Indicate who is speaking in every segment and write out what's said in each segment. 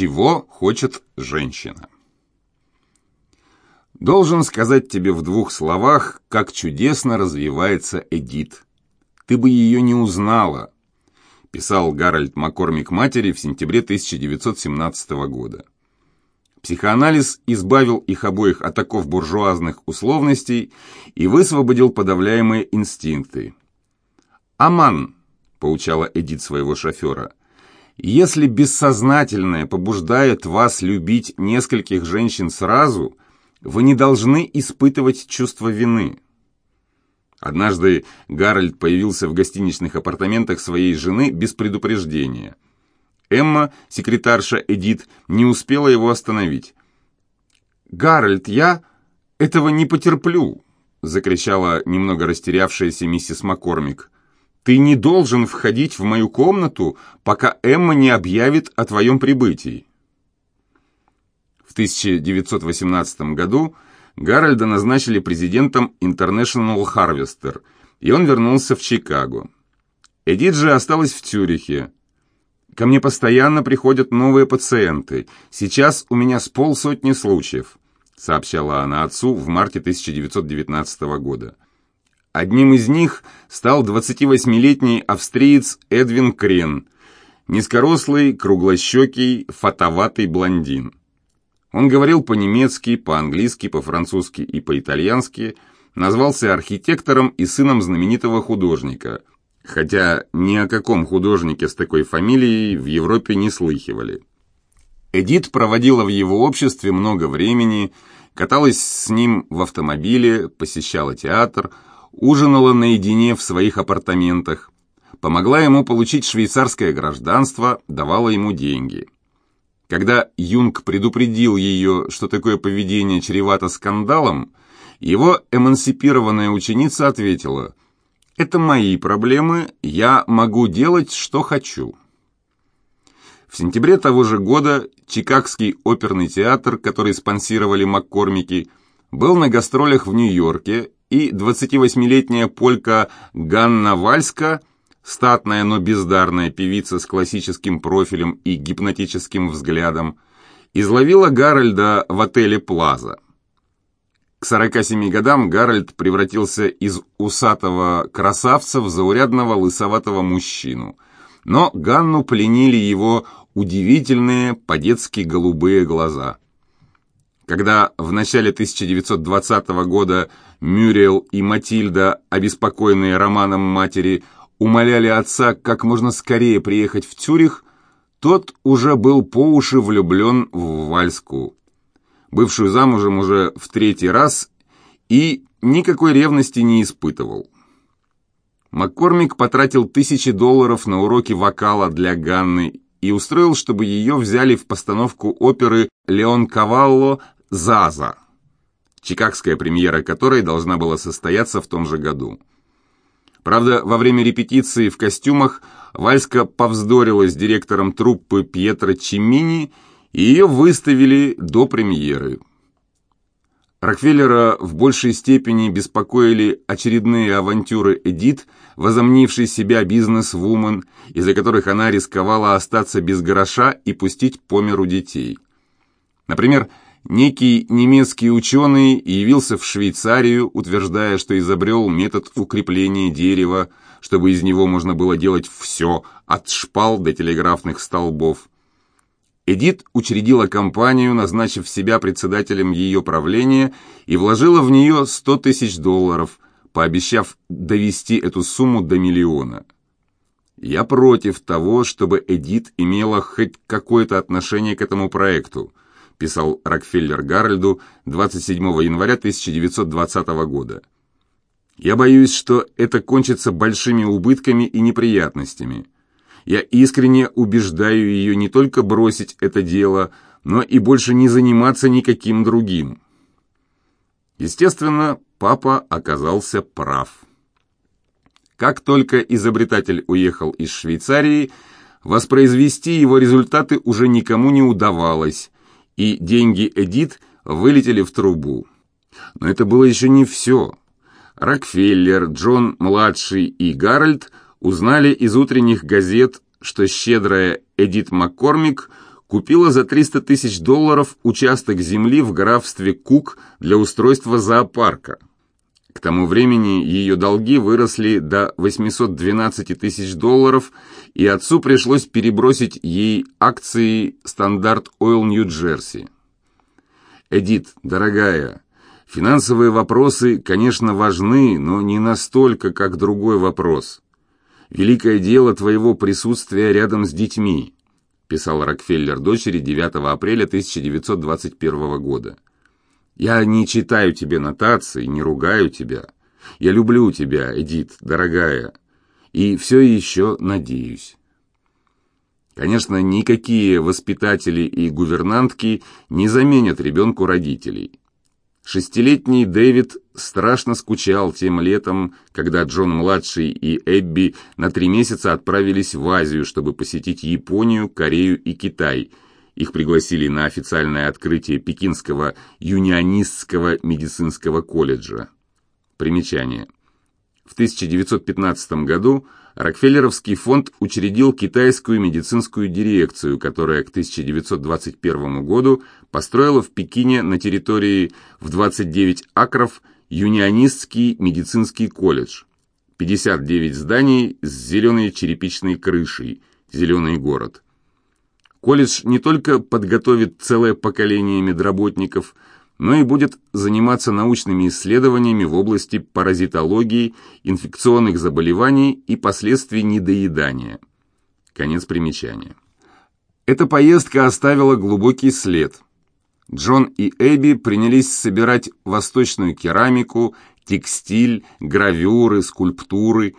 Speaker 1: чего хочет женщина. Должен сказать тебе в двух словах, как чудесно развивается Эдит. Ты бы ее не узнала, писал Гарольд Маккормик матери в сентябре 1917 года. Психоанализ избавил их обоих от оков буржуазных условностей и высвободил подавляемые инстинкты. «Аман», — поучала Эдит своего шофера, — «если бессознательное побуждает вас любить нескольких женщин сразу, вы не должны испытывать чувство вины». Однажды Гарольд появился в гостиничных апартаментах своей жены без предупреждения — Эмма, секретарша Эдит, не успела его остановить. «Гарольд, я этого не потерплю!» — закричала немного растерявшаяся миссис Маккормик. «Ты не должен входить в мою комнату, пока Эмма не объявит о твоем прибытии». В 1918 году Гарольда назначили президентом International Harvester, и он вернулся в Чикаго. Эдит же осталась в Цюрихе. Ко мне постоянно приходят новые пациенты. Сейчас у меня с полсотни случаев», — сообщала она отцу в марте 1919 года. Одним из них стал 28-летний австриец Эдвин Крен, низкорослый, круглощекий, фотоватый блондин. Он говорил по-немецки, по-английски, по-французски и по-итальянски, назвался архитектором и сыном знаменитого художника, хотя ни о каком художнике с такой фамилией в Европе не слыхивали. Эдит проводила в его обществе много времени, каталась с ним в автомобиле, посещала театр, ужинала наедине в своих апартаментах, помогла ему получить швейцарское гражданство, давала ему деньги. Когда Юнг предупредил ее, что такое поведение чревато скандалом, его эмансипированная ученица ответила – это мои проблемы, я могу делать, что хочу. В сентябре того же года Чикагский оперный театр, который спонсировали Маккормики, был на гастролях в Нью-Йорке, и 28-летняя полька Ганна Вальска, статная, но бездарная певица с классическим профилем и гипнотическим взглядом, изловила Гарольда в отеле «Плаза». К 47 годам Гарольд превратился из усатого красавца в заурядного лысоватого мужчину. Но Ганну пленили его удивительные, по-детски голубые глаза. Когда в начале 1920 года Мюрриел и Матильда, обеспокоенные романом матери, умоляли отца как можно скорее приехать в Цюрих, тот уже был по уши влюблен в Вальску бывшую замужем уже в третий раз, и никакой ревности не испытывал. Маккормик потратил тысячи долларов на уроки вокала для Ганны и устроил, чтобы ее взяли в постановку оперы «Леон Кавалло» «Заза», чикагская премьера которой должна была состояться в том же году. Правда, во время репетиции в костюмах Вальска повздорила с директором труппы Пьетро Чимини и ее выставили до премьеры. Рокфеллера в большей степени беспокоили очередные авантюры Эдит, возомнившей себя бизнес-вумен, из-за которых она рисковала остаться без гроша и пустить по миру детей. Например, некий немецкий ученый явился в Швейцарию, утверждая, что изобрел метод укрепления дерева, чтобы из него можно было делать все, от шпал до телеграфных столбов. Эдит учредила компанию, назначив себя председателем ее правления и вложила в нее 100 тысяч долларов, пообещав довести эту сумму до миллиона. «Я против того, чтобы Эдит имела хоть какое-то отношение к этому проекту», писал Рокфеллер Гарольду 27 января 1920 года. «Я боюсь, что это кончится большими убытками и неприятностями». Я искренне убеждаю ее не только бросить это дело, но и больше не заниматься никаким другим. Естественно, папа оказался прав. Как только изобретатель уехал из Швейцарии, воспроизвести его результаты уже никому не удавалось, и деньги Эдит вылетели в трубу. Но это было еще не все. Рокфеллер, Джон-младший и Гарольд узнали из утренних газет, что щедрая Эдит Маккормик купила за 300 тысяч долларов участок земли в графстве Кук для устройства зоопарка. К тому времени ее долги выросли до 812 тысяч долларов, и отцу пришлось перебросить ей акции «Стандарт Ойл Нью-Джерси». «Эдит, дорогая, финансовые вопросы, конечно, важны, но не настолько, как другой вопрос. Великое дело твоего присутствия рядом с детьми писал Рокфеллер дочери 9 апреля 1921 года. «Я не читаю тебе нотации, не ругаю тебя. Я люблю тебя, Эдит, дорогая, и все еще надеюсь». Конечно, никакие воспитатели и гувернантки не заменят ребенку родителей. Шестилетний Дэвид страшно скучал тем летом, когда Джон-младший и Эбби на три месяца отправились в Азию, чтобы посетить Японию, Корею и Китай. Их пригласили на официальное открытие Пекинского юнионистского медицинского колледжа. Примечание. В 1915 году Рокфеллеровский фонд учредил китайскую медицинскую дирекцию, которая к 1921 году построила в Пекине на территории в 29 акров Юнионистский медицинский колледж. 59 зданий с зеленой черепичной крышей, зеленый город. Колледж не только подготовит целое поколение медработников – но и будет заниматься научными исследованиями в области паразитологии, инфекционных заболеваний и последствий недоедания. Конец примечания. Эта поездка оставила глубокий след. Джон и Эбби принялись собирать восточную керамику, текстиль, гравюры, скульптуры,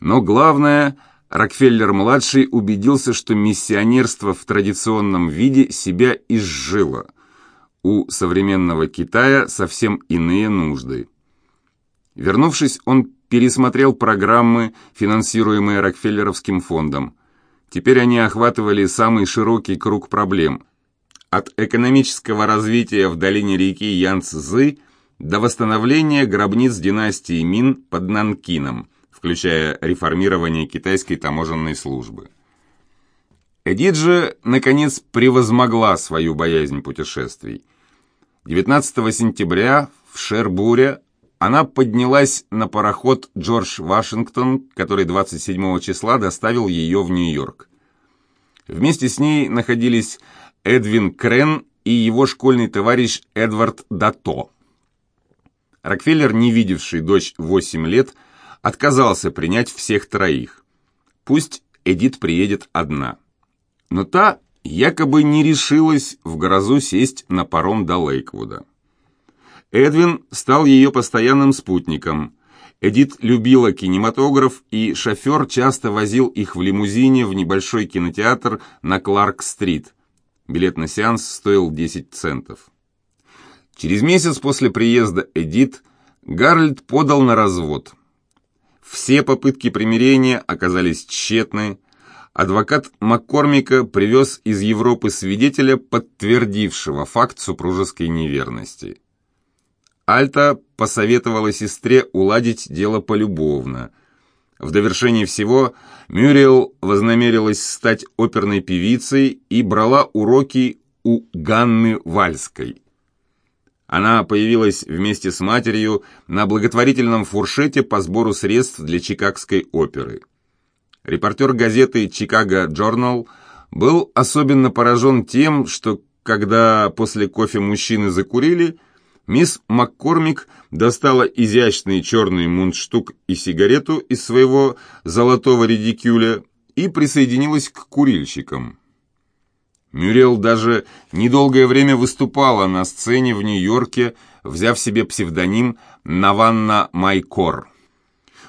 Speaker 1: но главное – Рокфеллер-младший убедился, что миссионерство в традиционном виде себя изжило – у современного Китая совсем иные нужды. Вернувшись, он пересмотрел программы, финансируемые Рокфеллеровским фондом. Теперь они охватывали самый широкий круг проблем. От экономического развития в долине реки Янцзы до восстановления гробниц династии Мин под Нанкином, включая реформирование китайской таможенной службы. Эдит же, наконец, превозмогла свою боязнь путешествий – 19 сентября в Шербуре она поднялась на пароход «Джордж Вашингтон», который 27 числа доставил ее в Нью-Йорк. Вместе с ней находились Эдвин Крен и его школьный товарищ Эдвард Дато. Рокфеллер, не видевший дочь 8 лет, отказался принять всех троих. Пусть Эдит приедет одна. Но та якобы не решилась в грозу сесть на паром до Лейквуда. Эдвин стал ее постоянным спутником. Эдит любила кинематограф, и шофер часто возил их в лимузине в небольшой кинотеатр на Кларк-стрит. Билет на сеанс стоил 10 центов. Через месяц после приезда Эдит Гарольд подал на развод. Все попытки примирения оказались тщетны, адвокат Маккормика привез из Европы свидетеля, подтвердившего факт супружеской неверности. Альта посоветовала сестре уладить дело полюбовно. В довершении всего Мюрриел вознамерилась стать оперной певицей и брала уроки у Ганны Вальской. Она появилась вместе с матерью на благотворительном фуршете по сбору средств для Чикагской оперы. Репортер газеты «Чикаго Джорнал» был особенно поражен тем, что когда после кофе мужчины закурили, мисс Маккормик достала изящный черный мундштук и сигарету из своего золотого редикюля и присоединилась к курильщикам. Мюррел даже недолгое время выступала на сцене в Нью-Йорке, взяв себе псевдоним Наванна Майкор.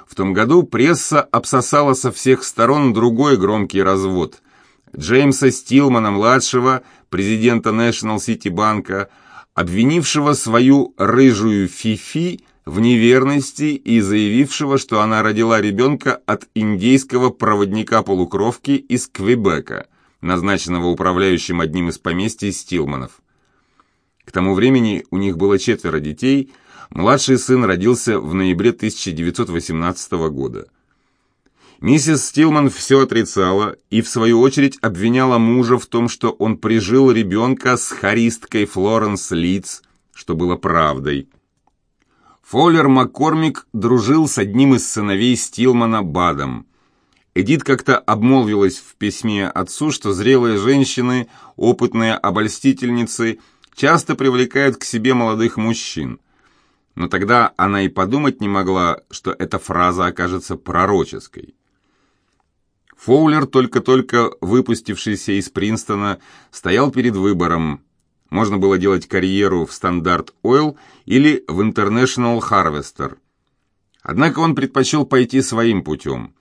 Speaker 1: В том году пресса обсосала со всех сторон другой громкий развод. Джеймса Стилмана-младшего, президента National City банка, обвинившего свою рыжую Фифи в неверности и заявившего, что она родила ребенка от индейского проводника-полукровки из Квебека, назначенного управляющим одним из поместий Стилманов. К тому времени у них было четверо детей – Младший сын родился в ноябре 1918 года. Миссис Стилман все отрицала и, в свою очередь, обвиняла мужа в том, что он прижил ребенка с харисткой Флоренс Литц, что было правдой. Фоллер Маккормик дружил с одним из сыновей Стилмана Бадом. Эдит как-то обмолвилась в письме отцу, что зрелые женщины, опытные обольстительницы, часто привлекают к себе молодых мужчин. Но тогда она и подумать не могла, что эта фраза окажется пророческой. Фоулер, только-только выпустившийся из Принстона, стоял перед выбором. Можно было делать карьеру в Стандарт Ойл или в International Harvester. Однако он предпочел пойти своим путем.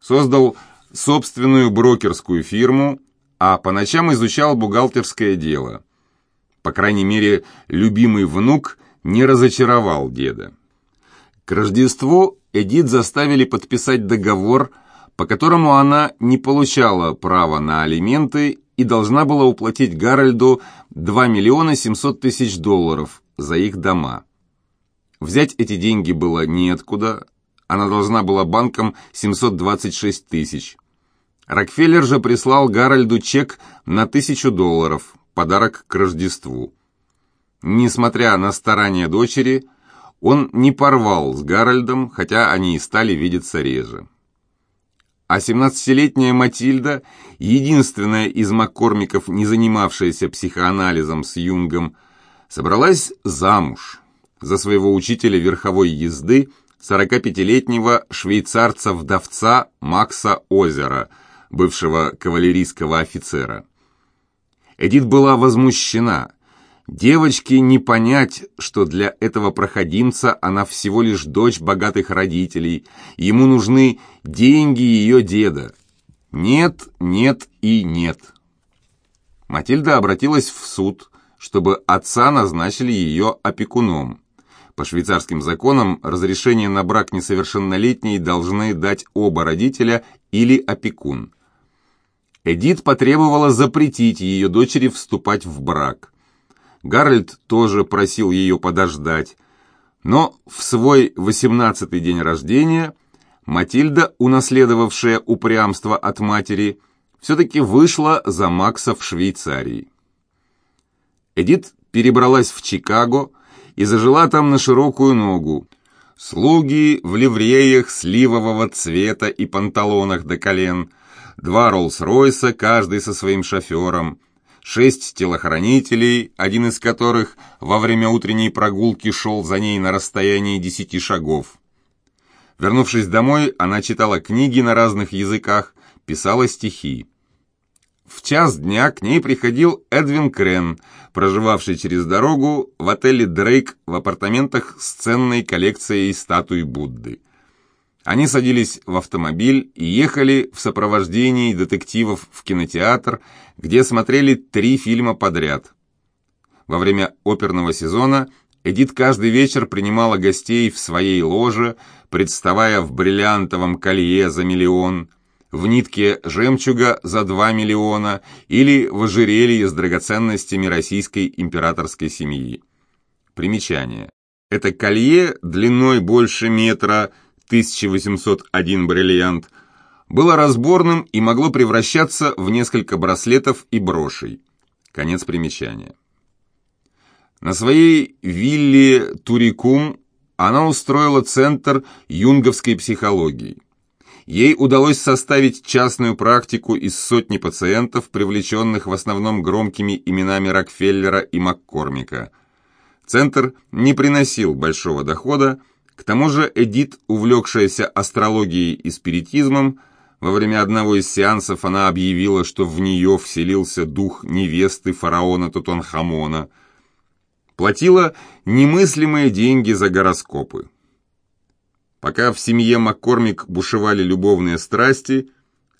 Speaker 1: Создал собственную брокерскую фирму, а по ночам изучал бухгалтерское дело. По крайней мере, любимый внук не разочаровал деда. К Рождеству Эдит заставили подписать договор – по которому она не получала права на алименты и должна была уплатить Гарольду 2 миллиона 700 тысяч долларов за их дома. Взять эти деньги было неоткуда, она должна была банкам 726 тысяч. Рокфеллер же прислал Гарольду чек на тысячу долларов, подарок к Рождеству. Несмотря на старания дочери, он не порвал с Гарольдом, хотя они и стали видеться реже а 17-летняя Матильда, единственная из Маккормиков, не занимавшаяся психоанализом с Юнгом, собралась замуж за своего учителя верховой езды, 45-летнего швейцарца-вдовца Макса Озера, бывшего кавалерийского офицера. Эдит была возмущена – Девочке не понять, что для этого проходимца она всего лишь дочь богатых родителей, ему нужны деньги ее деда. Нет, нет и нет. Матильда обратилась в суд, чтобы отца назначили ее опекуном. По швейцарским законам разрешение на брак несовершеннолетней должны дать оба родителя или опекун. Эдит потребовала запретить ее дочери вступать в брак. Гарольд тоже просил ее подождать. Но в свой восемнадцатый день рождения Матильда, унаследовавшая упрямство от матери, все-таки вышла за Макса в Швейцарии. Эдит перебралась в Чикаго и зажила там на широкую ногу. Слуги в ливреях сливового цвета и панталонах до колен, два Роллс-Ройса, каждый со своим шофером – шесть телохранителей, один из которых во время утренней прогулки шел за ней на расстоянии десяти шагов. Вернувшись домой, она читала книги на разных языках, писала стихи. В час дня к ней приходил Эдвин Крен, проживавший через дорогу в отеле «Дрейк» в апартаментах с ценной коллекцией статуй Будды. Они садились в автомобиль и ехали в сопровождении детективов в кинотеатр, где смотрели три фильма подряд. Во время оперного сезона Эдит каждый вечер принимала гостей в своей ложе, представая в бриллиантовом колье за миллион, в нитке жемчуга за два миллиона или в ожерелье с драгоценностями российской императорской семьи. Примечание. Это колье длиной больше метра – 1801 бриллиант, было разборным и могло превращаться в несколько браслетов и брошей. Конец примечания. На своей вилле Турикум она устроила центр юнговской психологии. Ей удалось составить частную практику из сотни пациентов, привлеченных в основном громкими именами Рокфеллера и Маккормика. Центр не приносил большого дохода, к тому же Эдит, увлекшаяся астрологией и спиритизмом, во время одного из сеансов она объявила, что в нее вселился дух невесты фараона Тутанхамона. Платила немыслимые деньги за гороскопы. Пока в семье Маккормик бушевали любовные страсти,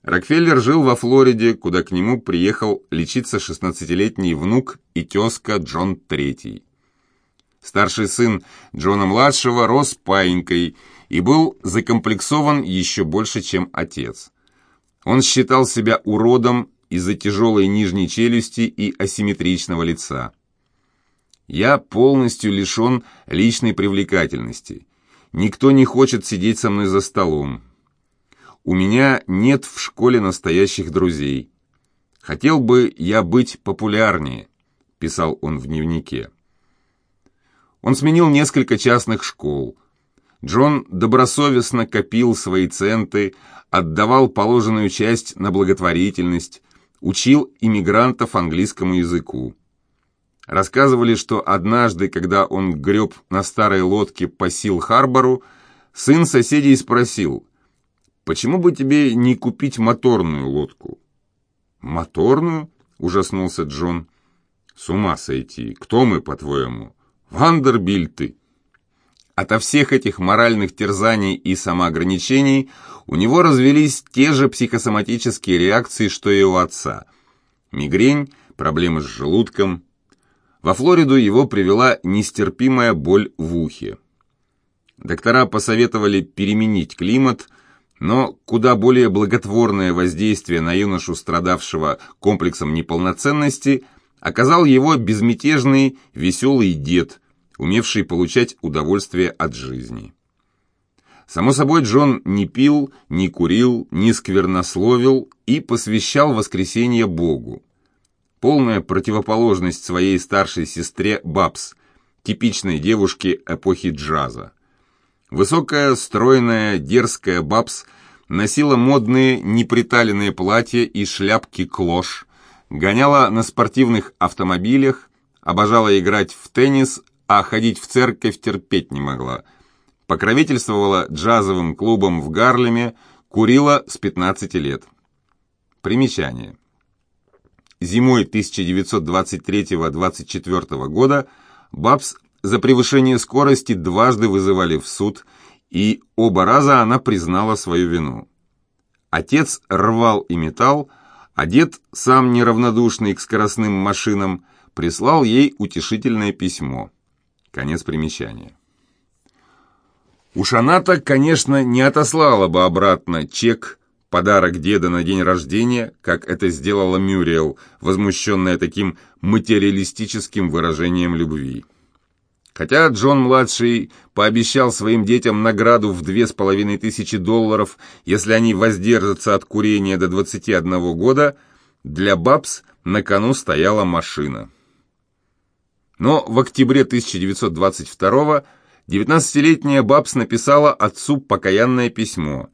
Speaker 1: Рокфеллер жил во Флориде, куда к нему приехал лечиться 16-летний внук и тезка Джон Третий. Старший сын Джона-младшего рос паинькой и был закомплексован еще больше, чем отец. Он считал себя уродом из-за тяжелой нижней челюсти и асимметричного лица. «Я полностью лишен личной привлекательности. Никто не хочет сидеть со мной за столом. У меня нет в школе настоящих друзей. Хотел бы я быть популярнее, писал он в дневнике. Он сменил несколько частных школ. Джон добросовестно копил свои центы, отдавал положенную часть на благотворительность, учил иммигрантов английскому языку. Рассказывали, что однажды, когда он греб на старой лодке по Сил-Харбору, сын соседей спросил, «Почему бы тебе не купить моторную лодку?» «Моторную?» — ужаснулся Джон. «С ума сойти! Кто мы, по-твоему? Вандербильты!» Ото всех этих моральных терзаний и самоограничений у него развелись те же психосоматические реакции, что и у отца. Мигрень, проблемы с желудком. Во Флориду его привела нестерпимая боль в ухе. Доктора посоветовали переменить климат, но куда более благотворное воздействие на юношу, страдавшего комплексом неполноценности, оказал его безмятежный, веселый дед, умевший получать удовольствие от жизни. Само собой, Джон не пил, не курил, не сквернословил и посвящал воскресенье Богу. Полная противоположность своей старшей сестре Бабс, типичной девушке эпохи джаза. Высокая, стройная, дерзкая Бабс носила модные неприталенные платья и шляпки клош, гоняла на спортивных автомобилях, обожала играть в теннис, а ходить в церковь терпеть не могла. Покровительствовала джазовым клубом в Гарлеме, курила с 15 лет. Примечание. Зимой 1923-24 года Бабс за превышение скорости дважды вызывали в суд, и оба раза она признала свою вину. Отец рвал и металл, а дед, сам неравнодушный к скоростным машинам, прислал ей утешительное письмо. Конец примечания. Уж она-то, конечно, не отослала бы обратно чек, подарок деда на день рождения, как это сделала Мюриел, возмущенная таким материалистическим выражением любви. Хотя Джон-младший пообещал своим детям награду в две с половиной тысячи долларов, если они воздержатся от курения до 21 года, для Бабс на кону стояла машина. Но в октябре 1922 19-летняя Бабс написала отцу покаянное письмо.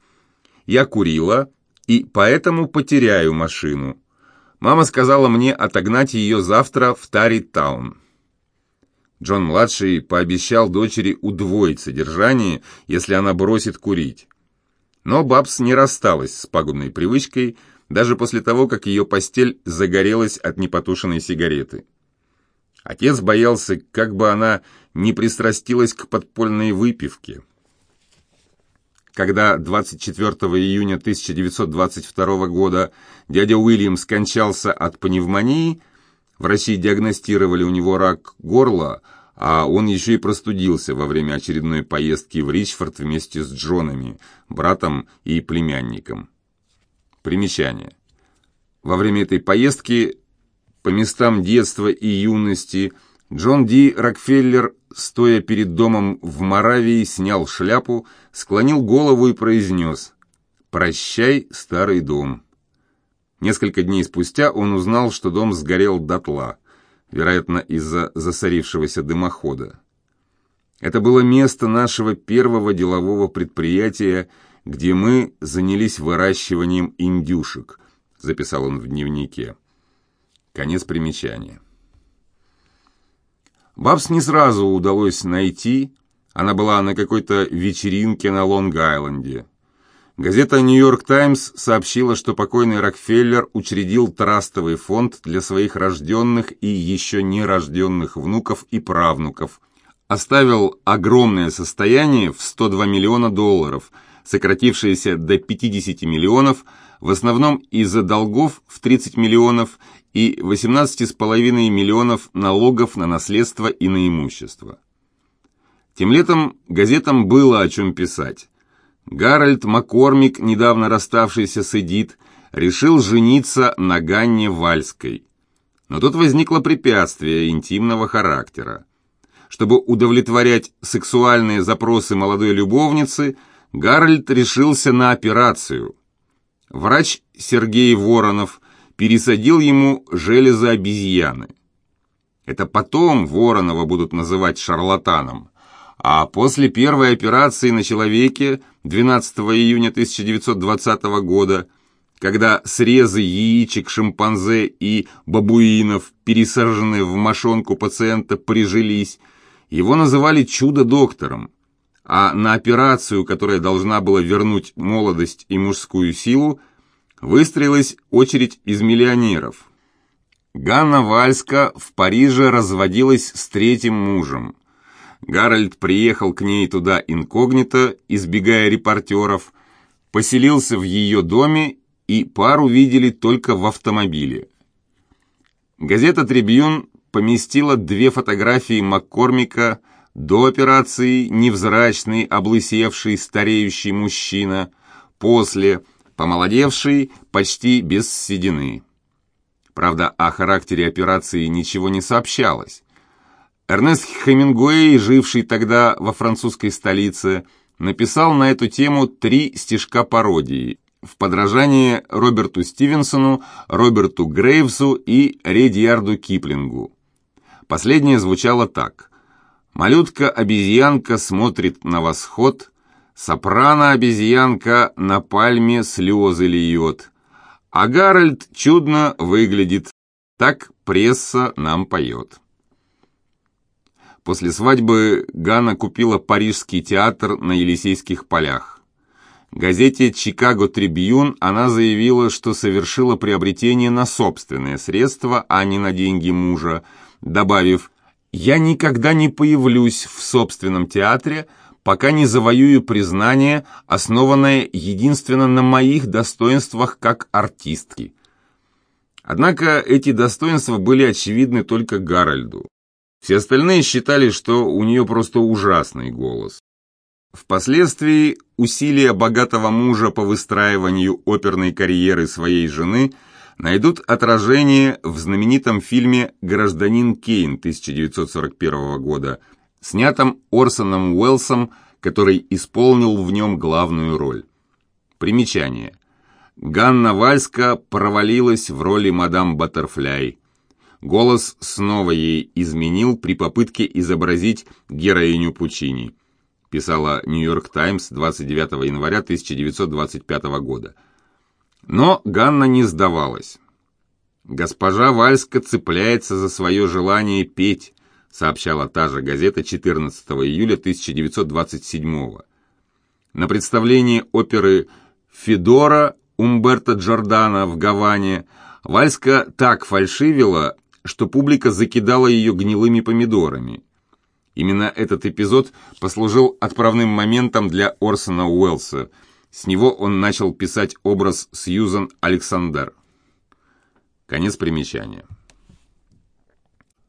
Speaker 1: «Я курила, и поэтому потеряю машину. Мама сказала мне отогнать ее завтра в Тарри-таун». Джон-младший пообещал дочери удвоить содержание, если она бросит курить. Но Бабс не рассталась с пагубной привычкой, даже после того, как ее постель загорелась от непотушенной сигареты. Отец боялся, как бы она не пристрастилась к подпольной выпивке. Когда 24 июня 1922 года дядя Уильям скончался от пневмонии, врачи диагностировали у него рак горла, а он еще и простудился во время очередной поездки в Ричфорд вместе с Джонами, братом и племянником. Примечание. Во время этой поездки по местам детства и юности Джон Ди Рокфеллер, стоя перед домом в Моравии, снял шляпу, склонил голову и произнес «Прощай, старый дом». Несколько дней спустя он узнал, что дом сгорел дотла, вероятно, из-за засорившегося дымохода. Это было место нашего первого делового предприятия, где мы занялись выращиванием индюшек, записал он в дневнике. Конец примечания. Бабс не сразу удалось найти, она была на какой-то вечеринке на Лонг-Айленде. Газета «Нью-Йорк Таймс» сообщила, что покойный Рокфеллер учредил трастовый фонд для своих рожденных и еще не рожденных внуков и правнуков. Оставил огромное состояние в 102 миллиона долларов, сократившееся до 50 миллионов, в основном из-за долгов в 30 миллионов и 18,5 миллионов налогов на наследство и на имущество. Тем летом газетам было о чем писать. Гарольд Маккормик, недавно расставшийся с Эдит, решил жениться на Ганне Вальской. Но тут возникло препятствие интимного характера. Чтобы удовлетворять сексуальные запросы молодой любовницы, Гарольд решился на операцию – врач Сергей Воронов пересадил ему железы обезьяны. Это потом Воронова будут называть шарлатаном. А после первой операции на человеке 12 июня 1920 года, когда срезы яичек шимпанзе и бабуинов, пересаженные в мошонку пациента, прижились, его называли «чудо-доктором», а на операцию, которая должна была вернуть молодость и мужскую силу, выстроилась очередь из миллионеров. Ганна Вальска в Париже разводилась с третьим мужем. Гарольд приехал к ней туда инкогнито, избегая репортеров, поселился в ее доме, и пару видели только в автомобиле. Газета «Трибьюн» поместила две фотографии Маккормика до операции невзрачный, облысевший, стареющий мужчина, после помолодевший, почти без седины. Правда, о характере операции ничего не сообщалось. Эрнест Хемингуэй, живший тогда во французской столице, написал на эту тему три стишка пародии в подражание Роберту Стивенсону, Роберту Грейвсу и Редьярду Киплингу. Последнее звучало так. «Малютка-обезьянка смотрит на восход, сопрано-обезьянка на пальме слезы льет, а Гарольд чудно выглядит, так пресса нам поет». После свадьбы Ганна купила Парижский театр на Елисейских полях. Газете «Чикаго Трибьюн» она заявила, что совершила приобретение на собственные средства, а не на деньги мужа, добавив «Я никогда не появлюсь в собственном театре, пока не завоюю признание, основанное единственно на моих достоинствах как артистки». Однако эти достоинства были очевидны только Гарольду. Все остальные считали, что у нее просто ужасный голос. Впоследствии усилия богатого мужа по выстраиванию оперной карьеры своей жены найдут отражение в знаменитом фильме «Гражданин Кейн» 1941 года, снятом Орсоном Уэллсом, который исполнил в нем главную роль. Примечание. Ганна Вальска провалилась в роли мадам Баттерфляй. Голос снова ей изменил при попытке изобразить героиню Пучини. Писала «Нью-Йорк Таймс» 29 января 1925 года. Но Ганна не сдавалась. «Госпожа Вальска цепляется за свое желание петь», сообщала та же газета 14 июля 1927 На представлении оперы «Федора» Умберто Джордана в Гаване Вальска так фальшивила, что публика закидала ее гнилыми помидорами. Именно этот эпизод послужил отправным моментом для Орсона Уэллса. С него он начал писать образ Сьюзан Александр. Конец примечания.